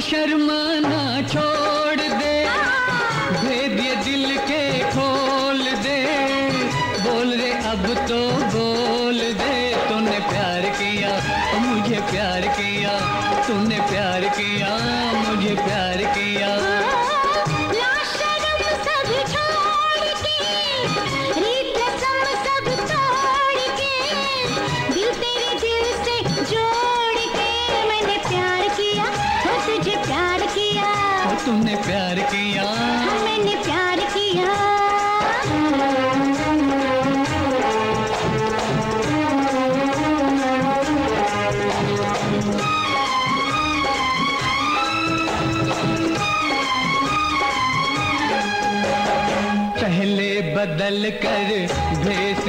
शर्माना छोड़ दे। भेद ये दिल के खोल दे। बोल रे, अब तो बोल दे। तूने प्यार किया, मुझे प्यार किया, तूने प्यार किया, मुझे प्यार किया। तूने प्यार किया। मैंने प्यार किया। पहले बदल कर भेस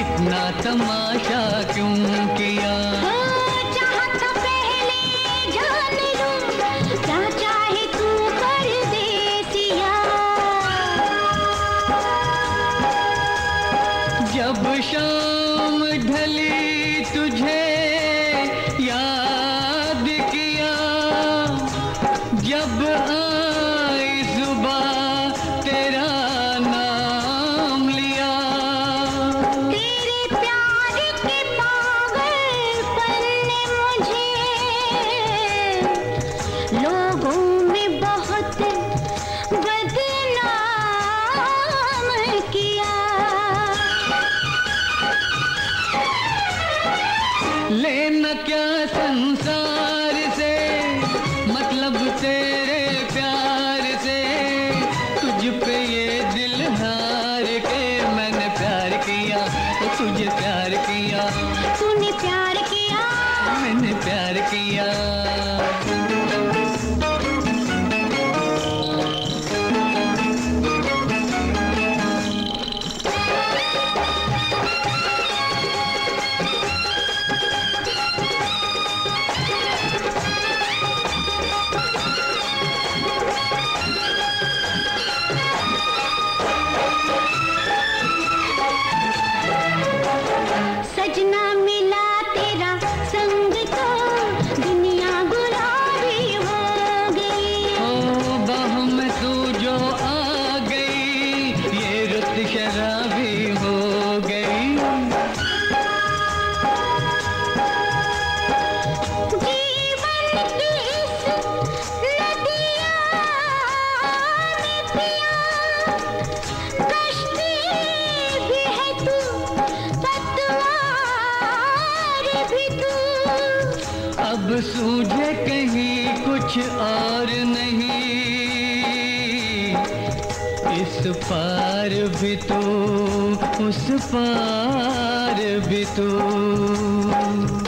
इतना तमाशा क्यों किया? जब शाम ढली क्या संसार से? मतलब तेरे प्यार से। तुझ पे ये दिल हार के मैंने प्यार किया तुझे प्यार किया। तूने प्यार किया। मैंने प्यार किया। अब सूझे कहीं कुछ और नहीं। इस पार भी तो उस पार भी तो।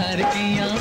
प्यार किया।